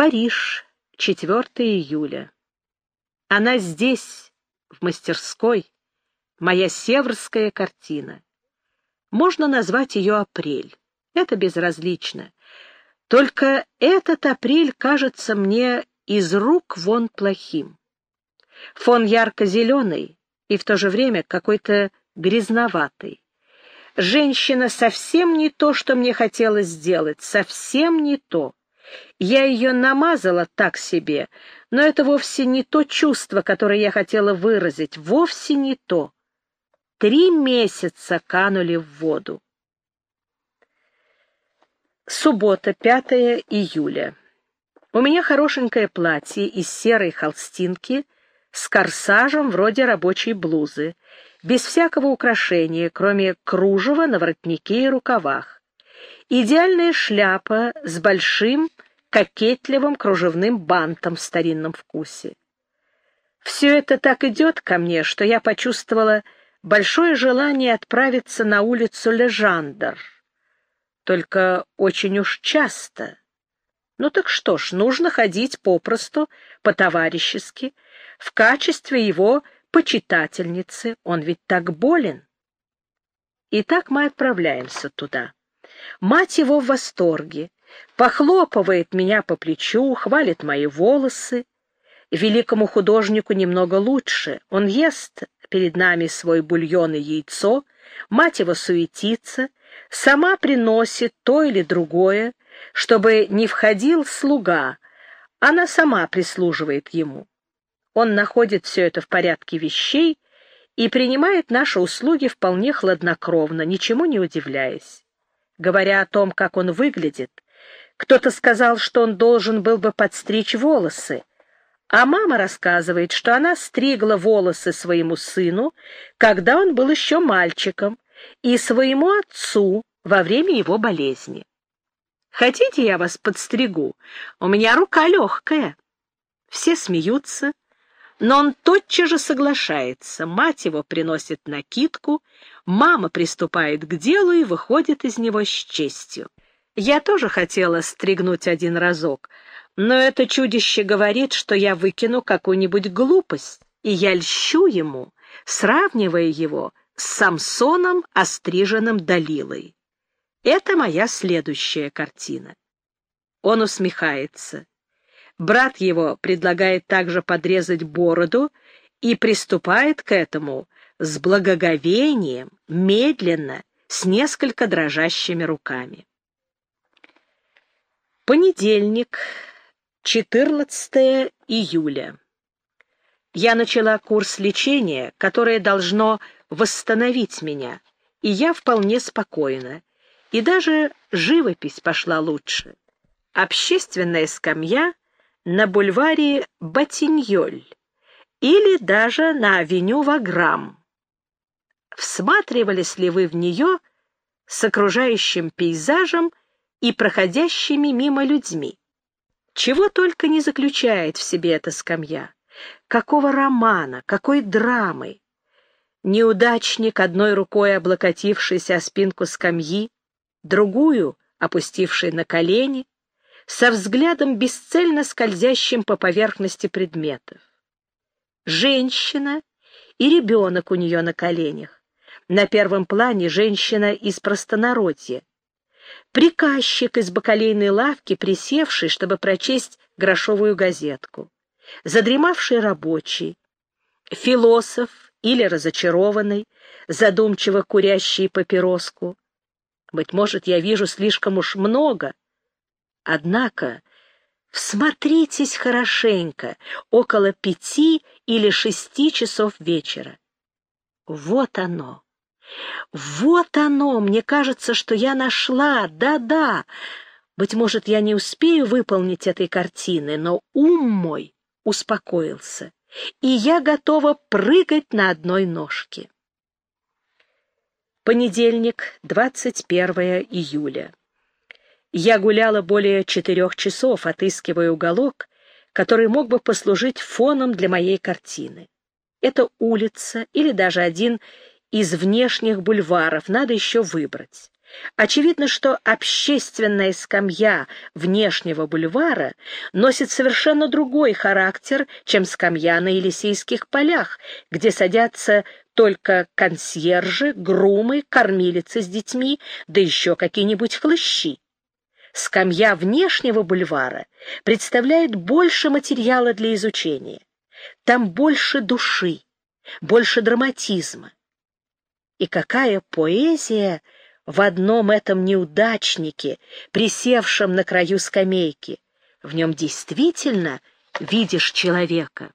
Париж, 4 июля. Она здесь, в мастерской, моя северская картина. Можно назвать ее апрель. Это безразлично. Только этот апрель кажется мне из рук вон плохим. Фон ярко-зеленый и в то же время какой-то грязноватый. Женщина совсем не то, что мне хотелось сделать, совсем не то. Я ее намазала так себе, но это вовсе не то чувство, которое я хотела выразить, вовсе не то. Три месяца канули в воду. Суббота, 5 июля. У меня хорошенькое платье из серой холстинки с корсажем вроде рабочей блузы, без всякого украшения, кроме кружева на воротнике и рукавах. Идеальная шляпа с большим кокетливым кружевным бантом в старинном вкусе. Все это так идет ко мне, что я почувствовала большое желание отправиться на улицу Лежандр. Только очень уж часто. Ну так что ж, нужно ходить попросту, по-товарищески, в качестве его почитательницы, он ведь так болен. Итак, мы отправляемся туда. Мать его в восторге, похлопывает меня по плечу, хвалит мои волосы. Великому художнику немного лучше. Он ест перед нами свой бульон и яйцо, мать его суетится, сама приносит то или другое, чтобы не входил слуга, она сама прислуживает ему. Он находит все это в порядке вещей и принимает наши услуги вполне хладнокровно, ничему не удивляясь. Говоря о том, как он выглядит, кто-то сказал, что он должен был бы подстричь волосы, а мама рассказывает, что она стригла волосы своему сыну, когда он был еще мальчиком, и своему отцу во время его болезни. Хотите, я вас подстригу? У меня рука легкая. Все смеются, но он тотчас же соглашается. Мать его приносит накидку, мама приступает к делу и выходит из него с честью. Я тоже хотела стригнуть один разок, но это чудище говорит, что я выкину какую-нибудь глупость, и я льщу ему, сравнивая его с Самсоном, остриженным Далилой. Это моя следующая картина. Он усмехается. Брат его предлагает также подрезать бороду и приступает к этому с благоговением, медленно, с несколько дрожащими руками. Понедельник, 14 июля. Я начала курс лечения, которое должно восстановить меня, и я вполне спокойна, и даже живопись пошла лучше. Общественная скамья на бульваре Батиньоль или даже на авеню Ваграм. Всматривались ли вы в нее с окружающим пейзажем и проходящими мимо людьми? Чего только не заключает в себе эта скамья. Какого романа, какой драмы. Неудачник, одной рукой облокотившийся о спинку скамьи, другую опустивший на колени, со взглядом бесцельно скользящим по поверхности предметов. Женщина и ребенок у нее на коленях. На первом плане женщина из простонародья. Приказчик из бакалейной лавки, присевший, чтобы прочесть грошовую газетку. Задремавший рабочий. Философ или разочарованный, задумчиво курящий папироску. Быть может, я вижу слишком уж много, Однако всмотритесь хорошенько, около пяти или шести часов вечера. Вот оно. Вот оно, мне кажется, что я нашла, да-да. Быть может, я не успею выполнить этой картины, но ум мой успокоился, и я готова прыгать на одной ножке. Понедельник, 21 июля. Я гуляла более четырех часов, отыскивая уголок, который мог бы послужить фоном для моей картины. Это улица или даже один из внешних бульваров, надо еще выбрать. Очевидно, что общественная скамья внешнего бульвара носит совершенно другой характер, чем скамья на Елисейских полях, где садятся только консьержи, грумы, кормилицы с детьми, да еще какие-нибудь хлыщи. Скамья внешнего бульвара представляет больше материала для изучения. Там больше души, больше драматизма. И какая поэзия в одном этом неудачнике, присевшем на краю скамейки. В нем действительно видишь человека.